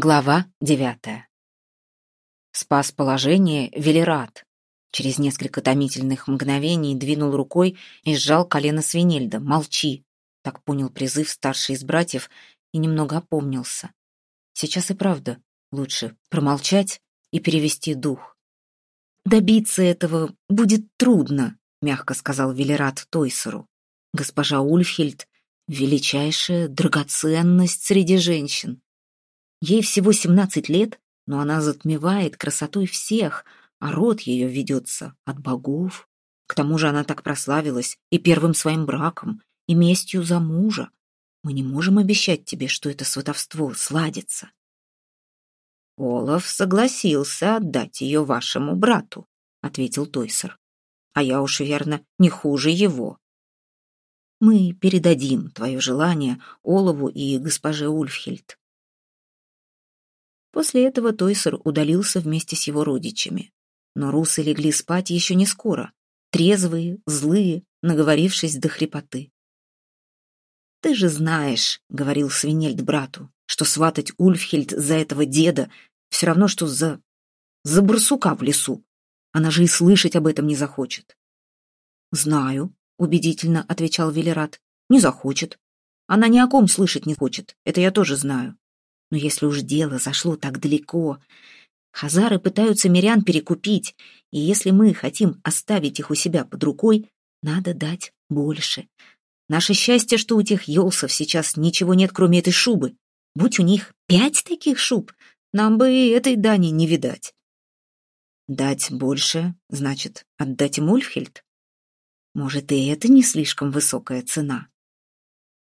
Глава девятая. Спас положение Велерат. Через несколько томительных мгновений двинул рукой и сжал колено свинельда. «Молчи!» Так понял призыв старший из братьев и немного опомнился. Сейчас и правда лучше промолчать и перевести дух. «Добиться этого будет трудно», — мягко сказал Велерат Тойсеру. «Госпожа Ульфхельд — величайшая драгоценность среди женщин. Ей всего семнадцать лет, но она затмевает красотой всех, а род ее ведется от богов. К тому же она так прославилась и первым своим браком, и местью за мужа. Мы не можем обещать тебе, что это сватовство сладится. Олаф согласился отдать ее вашему брату, ответил Тойсер. А я уж верно не хуже его. Мы передадим твое желание Олову и госпоже Ульфхельд. После этого Тойсер удалился вместе с его родичами. Но русы легли спать еще не скоро, трезвые, злые, наговорившись до хрипоты. «Ты же знаешь», — говорил Свинельд брату, «что сватать Ульфхельд за этого деда все равно, что за... за барсука в лесу. Она же и слышать об этом не захочет». «Знаю», — убедительно отвечал Велерат, «не захочет. Она ни о ком слышать не хочет, это я тоже знаю. Но если уж дело зашло так далеко, хазары пытаются мирян перекупить, и если мы хотим оставить их у себя под рукой, надо дать больше. Наше счастье, что у тех елсов сейчас ничего нет, кроме этой шубы. Будь у них пять таких шуб, нам бы и этой дани не видать. Дать больше, значит, отдать им Ульфхельд? Может, и это не слишком высокая цена?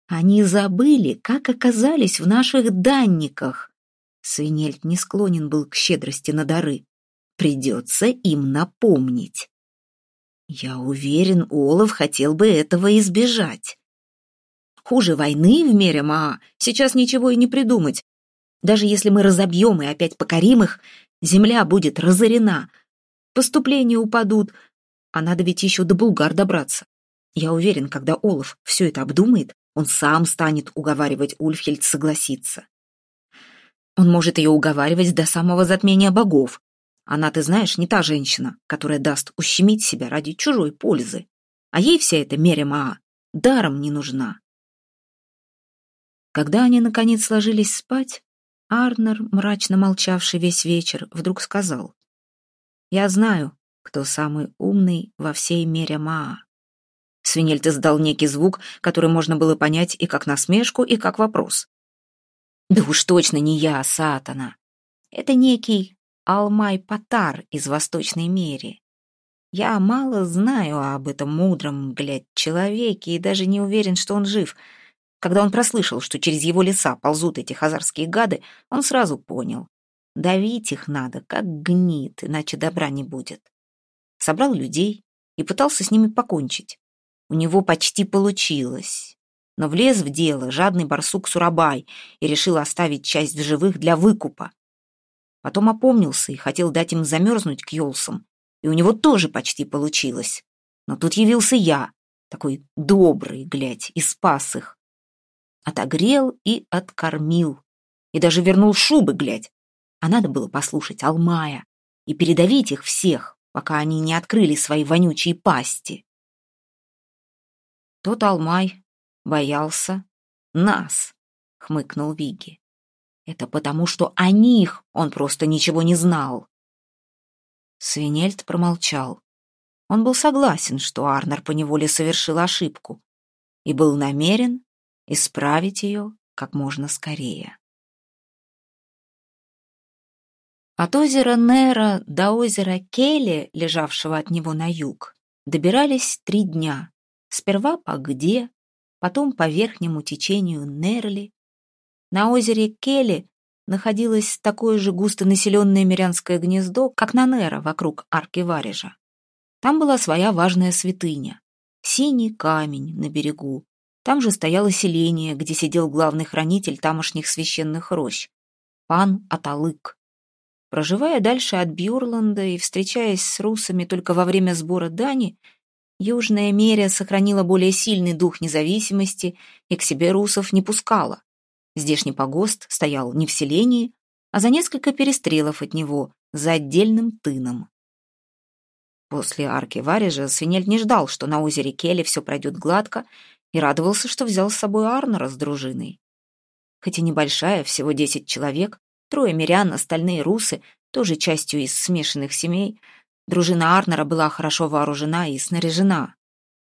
Они забыли, как оказались в наших данниках. Свинельд не склонен был к щедрости на дары. Придется им напомнить. Я уверен, Олаф хотел бы этого избежать. Хуже войны в мире Маа сейчас ничего и не придумать. Даже если мы разобьем и опять покорим их, земля будет разорена, поступления упадут, а надо ведь еще до Булгар добраться. Я уверен, когда Олаф все это обдумает, он сам станет уговаривать Ульфхельд согласиться. Он может ее уговаривать до самого затмения богов. Она, ты знаешь, не та женщина, которая даст ущемить себя ради чужой пользы. А ей вся эта меря даром не нужна. Когда они, наконец, сложились спать, Арнер, мрачно молчавший весь вечер, вдруг сказал, «Я знаю, кто самый умный во всей мере Маа. Свинельд издал некий звук, который можно было понять и как насмешку, и как вопрос. «Да уж точно не я, Сатана. Это некий Алмай-Патар из Восточной Мерии. Я мало знаю об этом мудром, блядь, человеке и даже не уверен, что он жив. Когда он прослышал, что через его леса ползут эти хазарские гады, он сразу понял. Давить их надо, как гнит, иначе добра не будет. Собрал людей и пытался с ними покончить. У него почти получилось. Но влез в дело жадный барсук Сурабай и решил оставить часть живых для выкупа. Потом опомнился и хотел дать им замерзнуть к Йолсам, и у него тоже почти получилось. Но тут явился я, такой добрый, глядь, и спас их. Отогрел и откормил, и даже вернул шубы, глядь. А надо было послушать Алмая и передавить их всех, пока они не открыли свои вонючие пасти. Тот Алмай боялся нас, хмыкнул Виги. Это потому, что о них он просто ничего не знал. Свинельд промолчал. Он был согласен, что Арнер поневоле совершил ошибку и был намерен исправить ее как можно скорее. От озера Нера до озера Келли, лежавшего от него на юг, добирались три дня. Сперва по где, потом по верхнему течению Нерли. На озере Келли находилось такое же густонаселенное мирянское гнездо, как на Нера вокруг арки Варежа. Там была своя важная святыня. Синий камень на берегу. Там же стояло селение, где сидел главный хранитель тамошних священных рощ. Пан Аталык. Проживая дальше от Бьюрланда и встречаясь с русами только во время сбора дани, Южная Мерия сохранила более сильный дух независимости и к себе русов не пускала. Здешний погост стоял не в селении, а за несколько перестрелов от него, за отдельным тыном. После арки Варежа Свинель не ждал, что на озере Келли все пройдет гладко, и радовался, что взял с собой Арнера с дружиной. Хоть небольшая, всего десять человек, трое мирян, остальные русы, тоже частью из смешанных семей, дружина Арнера была хорошо вооружена и снаряжена.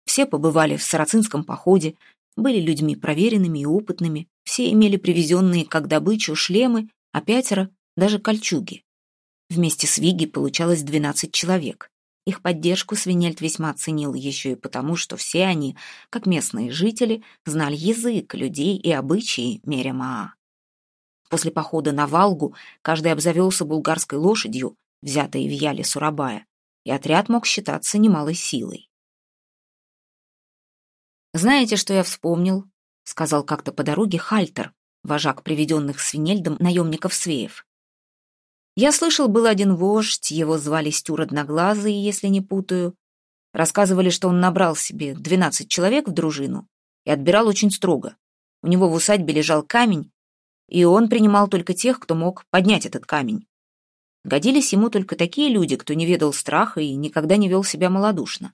Все побывали в сарацинском походе, были людьми проверенными и опытными, все имели привезенные как добычу шлемы, а пятеро — даже кольчуги. Вместе с Виги получалось двенадцать человек. Их поддержку Свинельд весьма ценил еще и потому, что все они, как местные жители, знали язык людей и обычаи Меремаа. После похода на Валгу каждый обзавелся булгарской лошадью, взятой в Яле Сурабая, и отряд мог считаться немалой силой. «Знаете, что я вспомнил?» — сказал как-то по дороге Хальтер, вожак приведенных свинельдом наемников Свеев. «Я слышал, был один вождь, его звали Стюр Одноглазый, если не путаю. Рассказывали, что он набрал себе двенадцать человек в дружину и отбирал очень строго. У него в усадьбе лежал камень, и он принимал только тех, кто мог поднять этот камень. Годились ему только такие люди, кто не ведал страха и никогда не вел себя малодушно.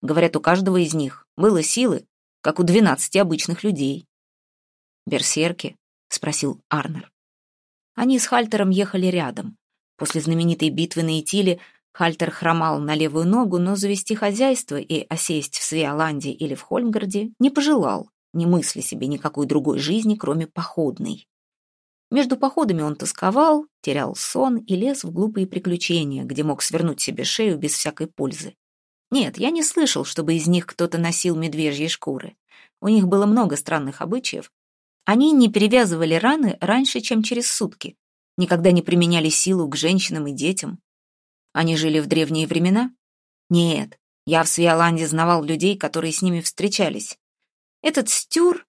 Говорят, у каждого из них было силы, как у двенадцати обычных людей. «Берсерки?» — спросил Арнер. Они с Хальтером ехали рядом. После знаменитой битвы на Итиле Хальтер хромал на левую ногу, но завести хозяйство и осесть в Свеоланде или в Хольмгарде не пожелал, не мысли себе никакой другой жизни, кроме походной. Между походами он тосковал, терял сон и лез в глупые приключения, где мог свернуть себе шею без всякой пользы. Нет, я не слышал, чтобы из них кто-то носил медвежьи шкуры. У них было много странных обычаев. Они не перевязывали раны раньше, чем через сутки, никогда не применяли силу к женщинам и детям. Они жили в древние времена? Нет, я в Свиоланде знавал людей, которые с ними встречались. Этот Стюр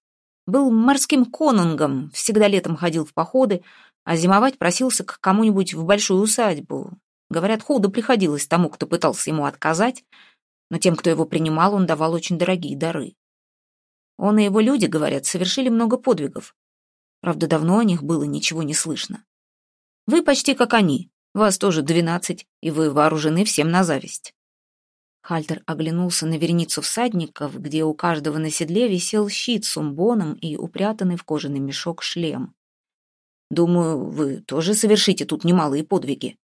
был морским конунгом, всегда летом ходил в походы, а зимовать просился к кому-нибудь в большую усадьбу. Говорят, худо приходилось тому, кто пытался ему отказать, но тем, кто его принимал, он давал очень дорогие дары. Он и его люди, говорят, совершили много подвигов. Правда, давно о них было ничего не слышно. Вы почти как они, вас тоже двенадцать, и вы вооружены всем на зависть. Хальтер оглянулся на вереницу всадников, где у каждого на седле висел щит с умбоном и упрятанный в кожаный мешок шлем. «Думаю, вы тоже совершите тут немалые подвиги».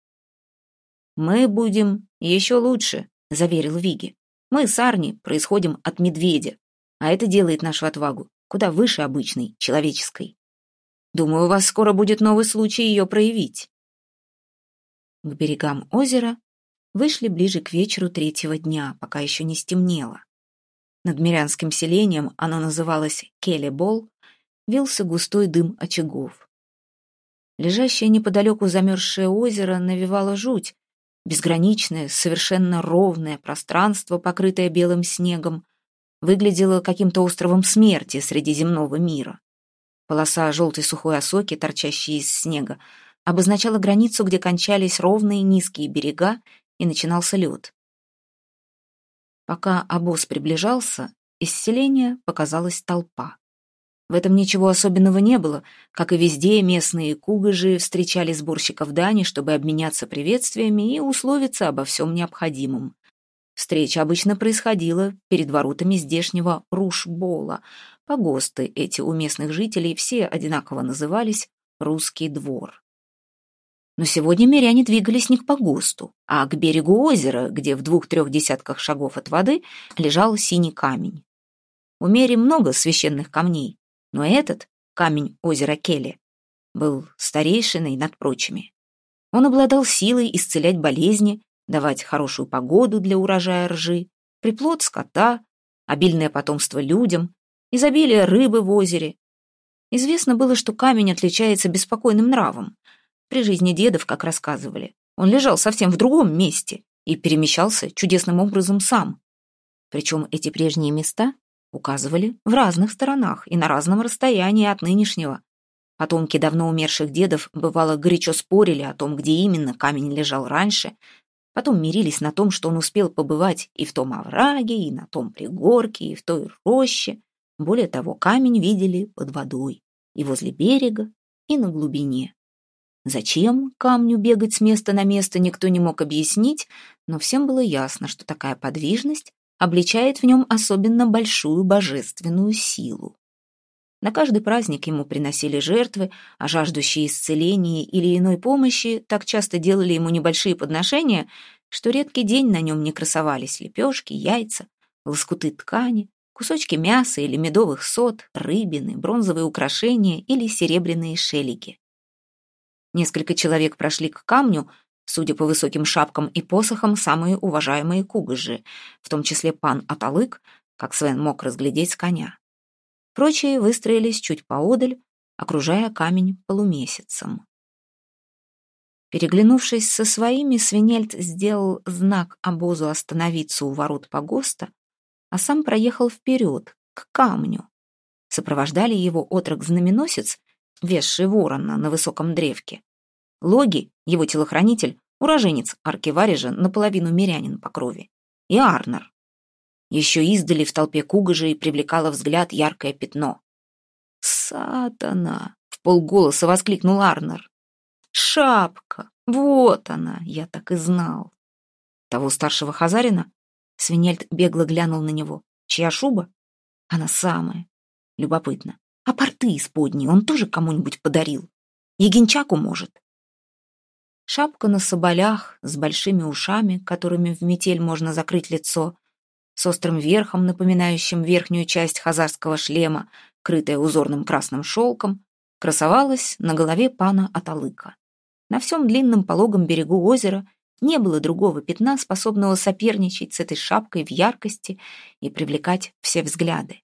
«Мы будем еще лучше», заверил Виги. «Мы с Арни происходим от медведя, а это делает нашу отвагу куда выше обычной, человеческой. Думаю, у вас скоро будет новый случай ее проявить». К берегам озера вышли ближе к вечеру третьего дня, пока еще не стемнело. Над мирянским селением, оно называлось Келебол, вился густой дым очагов. Лежащее неподалеку замерзшее озеро навевало жуть, Безграничное, совершенно ровное пространство, покрытое белым снегом, выглядело каким-то островом смерти среди земного мира. Полоса желтой сухой осоки, торчащей из снега, обозначала границу, где кончались ровные низкие берега и начинался лед. Пока обоз приближался, из селения показалась толпа. В этом ничего особенного не было. Как и везде, местные кугажи встречали сборщиков дани, чтобы обменяться приветствиями и условиться обо всем необходимом. Встреча обычно происходила перед воротами здешнего Рушбола. Погосты эти у местных жителей все одинаково назывались «Русский двор». Но сегодня миряне двигались не к погосту, а к берегу озера, где в двух-трех десятках шагов от воды лежал синий камень. У Мери много священных камней, но этот, камень озера Келли, был старейшиной над прочими. Он обладал силой исцелять болезни, давать хорошую погоду для урожая ржи, приплод скота, обильное потомство людям, изобилие рыбы в озере. Известно было, что камень отличается беспокойным нравом. При жизни дедов, как рассказывали, он лежал совсем в другом месте и перемещался чудесным образом сам. Причем эти прежние места указывали в разных сторонах и на разном расстоянии от нынешнего. Потомки давно умерших дедов, бывало, горячо спорили о том, где именно камень лежал раньше, потом мирились на том, что он успел побывать и в том овраге, и на том пригорке, и в той роще. Более того, камень видели под водой, и возле берега, и на глубине. Зачем камню бегать с места на место, никто не мог объяснить, но всем было ясно, что такая подвижность обличает в нем особенно большую божественную силу. На каждый праздник ему приносили жертвы, а жаждущие исцеления или иной помощи так часто делали ему небольшие подношения, что редкий день на нем не красовались лепешки, яйца, лоскуты ткани, кусочки мяса или медовых сот, рыбины, бронзовые украшения или серебряные шелики. Несколько человек прошли к камню, судя по высоким шапкам и посохам, самые уважаемые кугажи, в том числе пан Аталык, как Свен мог разглядеть с коня. Прочие выстроились чуть поодаль, окружая камень полумесяцем. Переглянувшись со своими, Свинельд сделал знак обозу остановиться у ворот погоста, а сам проехал вперед, к камню. Сопровождали его отрок-знаменосец весший ворона на высоком древке. Логи, его телохранитель, уроженец Аркиварижа, наполовину мирянин по крови. И Арнер. Еще издали в толпе кугажей привлекало взгляд яркое пятно. «Сатана!» — в полголоса воскликнул Арнер. «Шапка! Вот она! Я так и знал!» Того старшего хазарина Свинельд бегло глянул на него. «Чья шуба?» «Она самая. Любопытно. А порты исподние он тоже кому-нибудь подарил? Егенчаку, может?» Шапка на соболях, с большими ушами, которыми в метель можно закрыть лицо, с острым верхом, напоминающим верхнюю часть хазарского шлема, крытая узорным красным шелком, красовалась на голове пана Аталыка. На всем длинном пологом берегу озера не было другого пятна, способного соперничать с этой шапкой в яркости и привлекать все взгляды.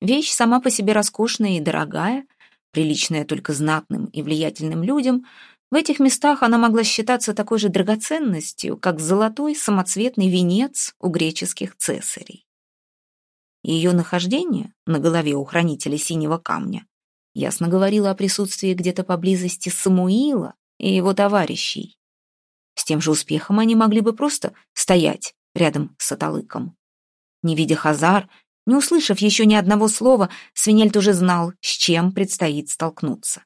Вещь сама по себе роскошная и дорогая, приличная только знатным и влиятельным людям, в этих местах она могла считаться такой же драгоценностью, как золотой самоцветный венец у греческих цесарей. Ее нахождение на голове у хранителя синего камня ясно говорило о присутствии где-то поблизости Самуила и его товарищей. С тем же успехом они могли бы просто стоять рядом с Аталыком. Не видя Хазар, не услышав еще ни одного слова, Свинельд уже знал, с чем предстоит столкнуться.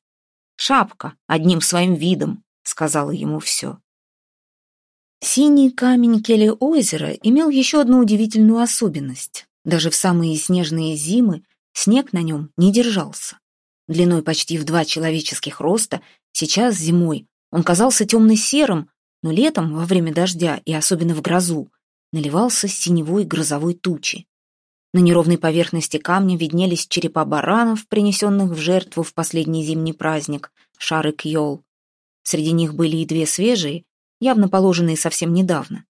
«Шапка одним своим видом», — сказала ему все. Синий камень Келли озера имел еще одну удивительную особенность. Даже в самые снежные зимы снег на нем не держался. Длиной почти в два человеческих роста, сейчас зимой он казался темно-серым, но летом, во время дождя и особенно в грозу, наливался синевой грозовой тучи. На неровной поверхности камня виднелись черепа баранов, принесенных в жертву в последний зимний праздник, шары Кьол. Среди них были и две свежие, явно положенные совсем недавно.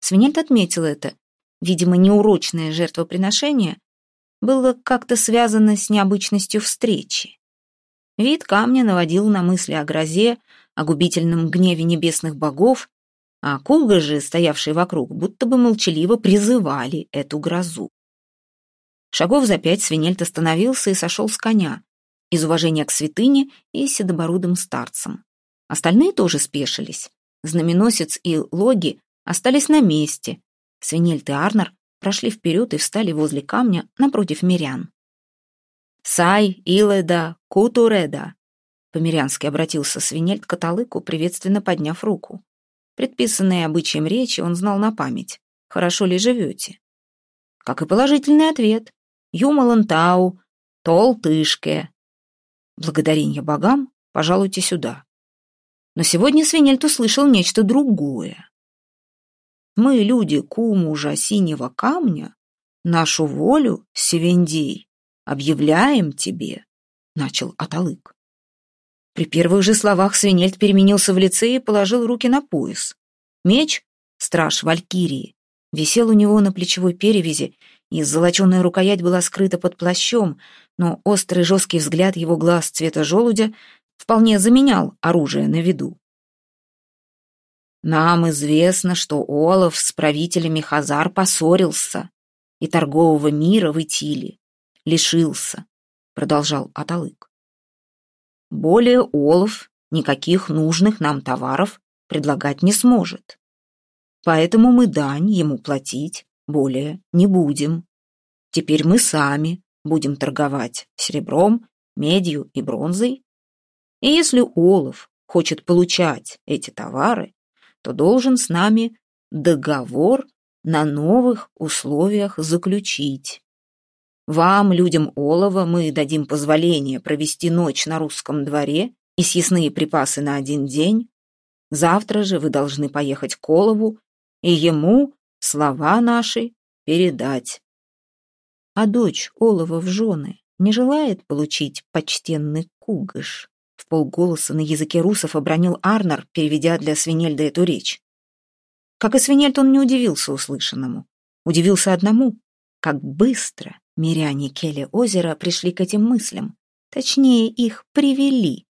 Свинельд отметил это. Видимо, неурочное жертвоприношение было как-то связано с необычностью встречи. Вид камня наводил на мысли о грозе, о губительном гневе небесных богов, а куга же, стоявшие вокруг, будто бы молчаливо призывали эту грозу. Шагов за пять свинельт остановился и сошел с коня, из уважения к святыне и седобородым старцам. Остальные тоже спешились. Знаменосец и Логи остались на месте. Свинельт и Арнер прошли вперед и встали возле камня напротив мирян. «Сай, Иледа, Кутуреда!» По-мирянски обратился Свинельт к каталыку, приветственно подняв руку. Предписанные обычаем речи он знал на память. «Хорошо ли живете?» Как и положительный ответ. Юмалантау, толтышке. Благодарение богам, пожалуйте сюда. Но сегодня Свинельт услышал нечто другое. Мы, люди кумужа синего камня, нашу волю, Севендей, объявляем тебе, начал Аталык. При первых же словах Свинельт переменился в лице и положил руки на пояс. Меч, страж Валькирии, висел у него на плечевой перевязи, и золоченая рукоять была скрыта под плащом, но острый жесткий взгляд его глаз цвета желудя вполне заменял оружие на виду. «Нам известно, что Олаф с правителями Хазар поссорился и торгового мира в Итиле лишился», — продолжал Аталык. «Более Олаф никаких нужных нам товаров предлагать не сможет. Поэтому мы дань ему платить более не будем. Теперь мы сами будем торговать серебром, медью и бронзой. И если Олаф хочет получать эти товары, то должен с нами договор на новых условиях заключить. Вам, людям Олова, мы дадим позволение провести ночь на русском дворе и съестные припасы на один день. Завтра же вы должны поехать к Олову и ему слова наши передать. А дочь Олова в жены не желает получить почтенный кугыш? В полголоса на языке русов обронил Арнер, переведя для Свинельда эту речь. Как и Свинельд, он не удивился услышанному. Удивился одному, как быстро миряне Келли озера пришли к этим мыслям. Точнее, их привели.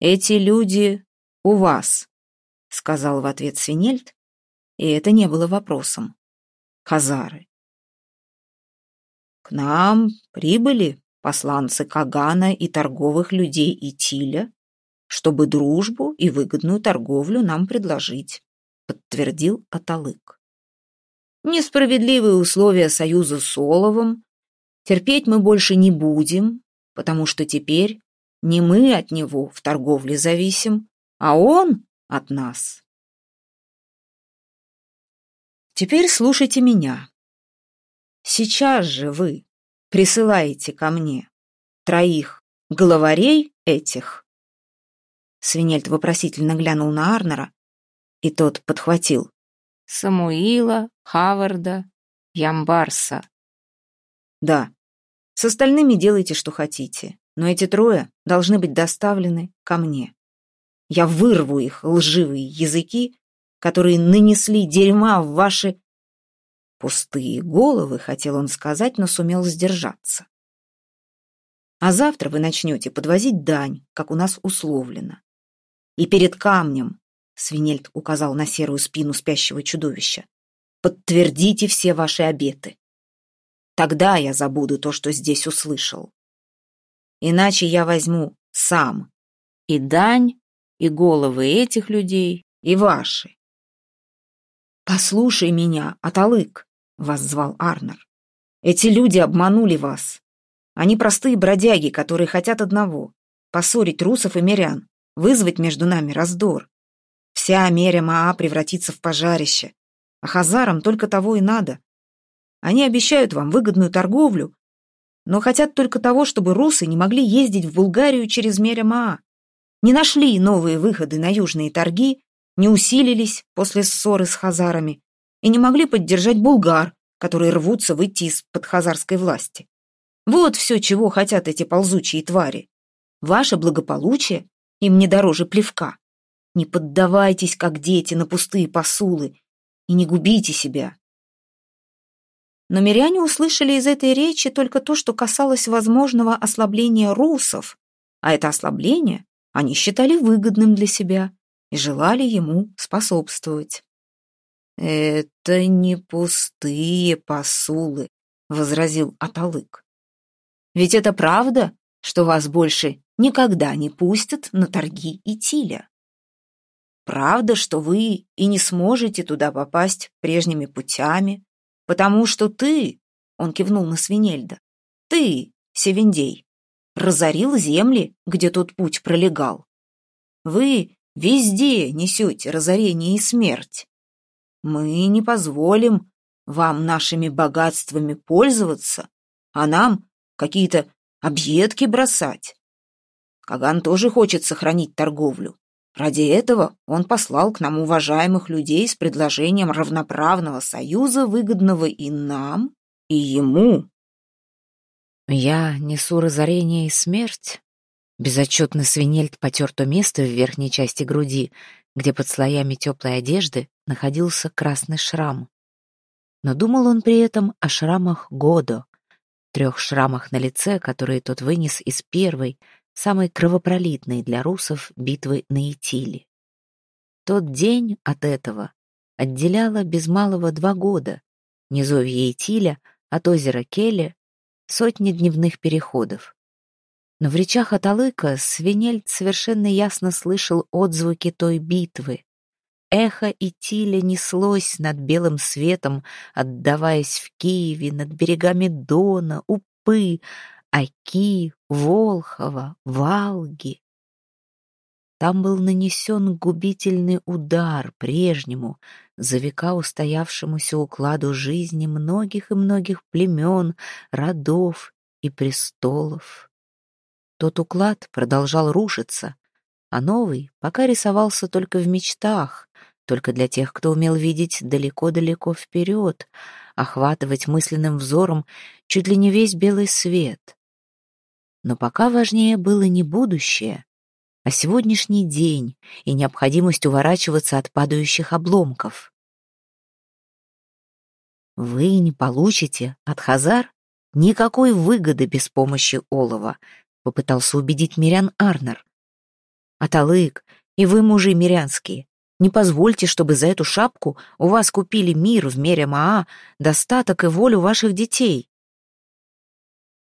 «Эти люди у вас», — сказал в ответ Свинельд, и это не было вопросом. «Хазары». «К нам прибыли посланцы Кагана и торговых людей Итиля, чтобы дружбу и выгодную торговлю нам предложить», — подтвердил Аталык. Несправедливые условия союза с Оловом терпеть мы больше не будем, потому что теперь не мы от него в торговле зависим, а он от нас. Теперь слушайте меня. Сейчас же вы присылаете ко мне троих главарей этих. Свинельд вопросительно глянул на Арнера, и тот подхватил. Самуила, Хаварда, Ямбарса. Да, с остальными делайте, что хотите, но эти трое должны быть доставлены ко мне. Я вырву их лживые языки, которые нанесли дерьма в ваши... Пустые головы, хотел он сказать, но сумел сдержаться. А завтра вы начнете подвозить дань, как у нас условлено. И перед камнем Свинельд указал на серую спину спящего чудовища. «Подтвердите все ваши обеты. Тогда я забуду то, что здесь услышал. Иначе я возьму сам и дань, и головы этих людей, и ваши». «Послушай меня, Аталык», — воззвал Арнер. «Эти люди обманули вас. Они простые бродяги, которые хотят одного — поссорить русов и мирян, вызвать между нами раздор. Вся меря Маа превратится в пожарище. А хазарам только того и надо. Они обещают вам выгодную торговлю, но хотят только того, чтобы русы не могли ездить в Булгарию через меря Маа. Не нашли новые выходы на южные торги, не усилились после ссоры с хазарами и не могли поддержать булгар, которые рвутся выйти из-под хазарской власти. Вот все, чего хотят эти ползучие твари. Ваше благополучие им не дороже плевка. Не поддавайтесь, как дети, на пустые посулы и не губите себя. Но миряне услышали из этой речи только то, что касалось возможного ослабления русов, а это ослабление они считали выгодным для себя и желали ему способствовать. «Это не пустые посулы», — возразил Аталык. «Ведь это правда, что вас больше никогда не пустят на торги и тиля. Правда, что вы и не сможете туда попасть прежними путями, потому что ты, — он кивнул на Свинельда, — ты, Севендей, разорил земли, где тот путь пролегал. Вы везде несете разорение и смерть. Мы не позволим вам нашими богатствами пользоваться, а нам какие-то объедки бросать. Каган тоже хочет сохранить торговлю. Ради этого он послал к нам уважаемых людей с предложением равноправного союза, выгодного и нам, и ему. Я несу разорение и смерть. Безотчетно свинельт потер то место в верхней части груди, где под слоями теплой одежды находился красный шрам. Но думал он при этом о шрамах Годо, трех шрамах на лице, которые тот вынес из первой, самой кровопролитной для русов битвы на Итиле. Тот день от этого отделяло без малого два года, низовье Итиля от озера Келе сотни дневных переходов. Но в речах Аталыка Свинельд совершенно ясно слышал отзвуки той битвы. Эхо Итиля неслось над белым светом, отдаваясь в Киеве, над берегами Дона, Упы, Аки, Волхова, Валги. там был нанесен губительный удар прежнему, за века устоявшемуся укладу жизни многих и многих племен, родов и престолов. Тот уклад продолжал рушиться, а новый пока рисовался только в мечтах, только для тех, кто умел видеть далеко-далеко вперед, охватывать мысленным взором чуть ли не весь белый свет. Но пока важнее было не будущее, а сегодняшний день и необходимость уворачиваться от падающих обломков. Вы не получите от Хазар никакой выгоды без помощи олова, попытался убедить Мирян Арнер. Аталык, и вы, мужи мирянские, не позвольте, чтобы за эту шапку у вас купили мир в мере Маа, достаток и волю ваших детей.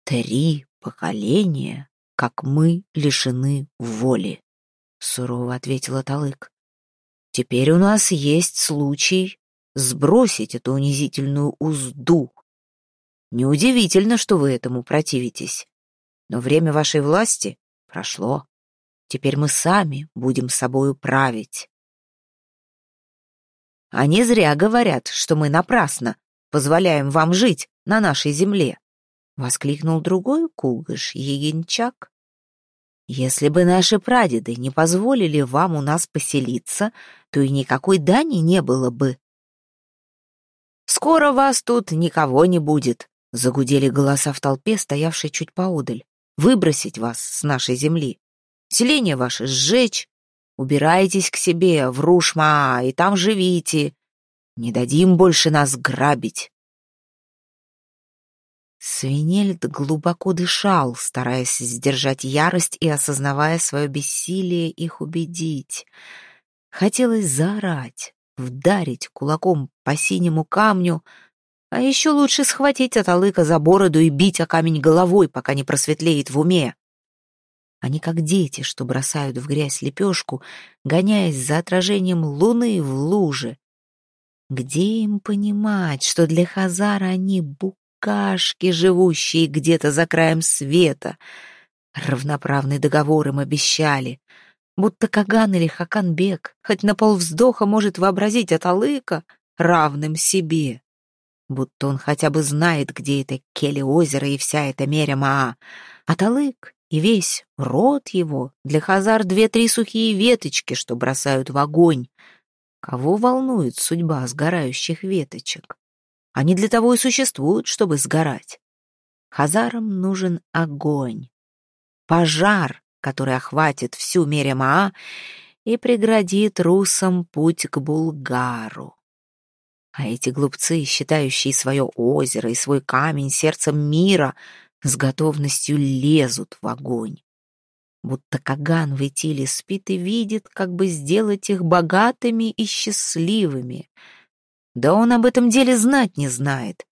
Три поколения как мы лишены воли», — сурово ответила Талык. «Теперь у нас есть случай сбросить эту унизительную узду. Неудивительно, что вы этому противитесь. Но время вашей власти прошло. Теперь мы сами будем собою править». Они зря говорят, что мы напрасно позволяем вам жить на нашей земле. — воскликнул другой кугыш, егенчак. «Если бы наши прадеды не позволили вам у нас поселиться, то и никакой дани не было бы». «Скоро вас тут никого не будет», — загудели голоса в толпе, стоявшей чуть поодаль. «Выбросить вас с нашей земли. Селение ваше сжечь. Убирайтесь к себе в Рушма и там живите. Не дадим больше нас грабить». Свинельд глубоко дышал, стараясь сдержать ярость и осознавая свое бессилие их убедить. Хотелось заорать, вдарить кулаком по синему камню, а еще лучше схватить Аталыка за бороду и бить о камень головой, пока не просветлеет в уме. Они как дети, что бросают в грязь лепешку, гоняясь за отражением луны в луже. Где им понимать, что для Хазара они бук букашки, живущие где-то за краем света. Равноправный договор им обещали. Будто Каган или Хаканбек хоть на полвздоха может вообразить Аталыка равным себе. Будто он хотя бы знает, где это Келе-озеро и вся эта Меря-Маа. Аталык и весь род его для Хазар две-три сухие веточки, что бросают в огонь. Кого волнует судьба сгорающих веточек? Они для того и существуют, чтобы сгорать. Хазарам нужен огонь, пожар, который охватит всю Меремаа и преградит русам путь к Булгару. А эти глупцы, считающие свое озеро и свой камень сердцем мира, с готовностью лезут в огонь. Будто Каган в Итиле спит и видит, как бы сделать их богатыми и счастливыми — да он об этом деле знать не знает.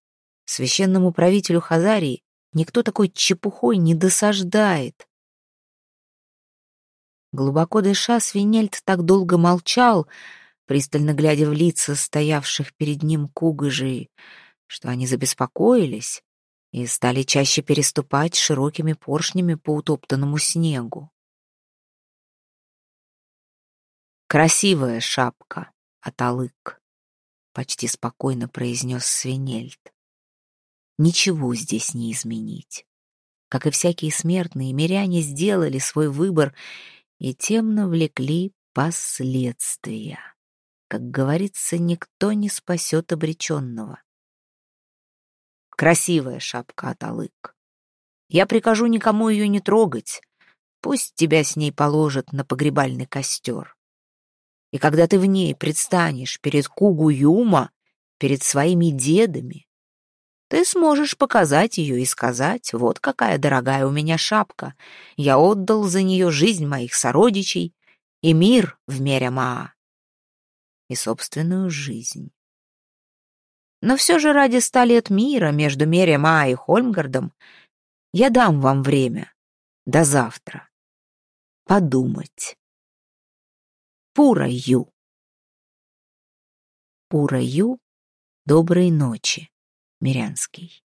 Священному правителю Хазарии никто такой чепухой не досаждает. Глубоко дыша, Свинельд так долго молчал, пристально глядя в лица стоявших перед ним кугыжей, что они забеспокоились и стали чаще переступать широкими поршнями по утоптанному снегу. Красивая шапка, аталык почти спокойно произнес Свинельд. Ничего здесь не изменить. Как и всякие смертные, миряне сделали свой выбор и тем навлекли последствия. Как говорится, никто не спасет обреченного. Красивая шапка Аталык. Я прикажу никому ее не трогать. Пусть тебя с ней положат на погребальный костер. И когда ты в ней предстанешь перед Кугу-Юма, перед своими дедами, ты сможешь показать ее и сказать, вот какая дорогая у меня шапка, я отдал за нее жизнь моих сородичей и мир в Мерямаа, и собственную жизнь. Но все же ради ста лет мира между Мерямаа и Хольмгардом я дам вам время до завтра подумать. Пураю. Пураю. Доброй ночи, Мирянский.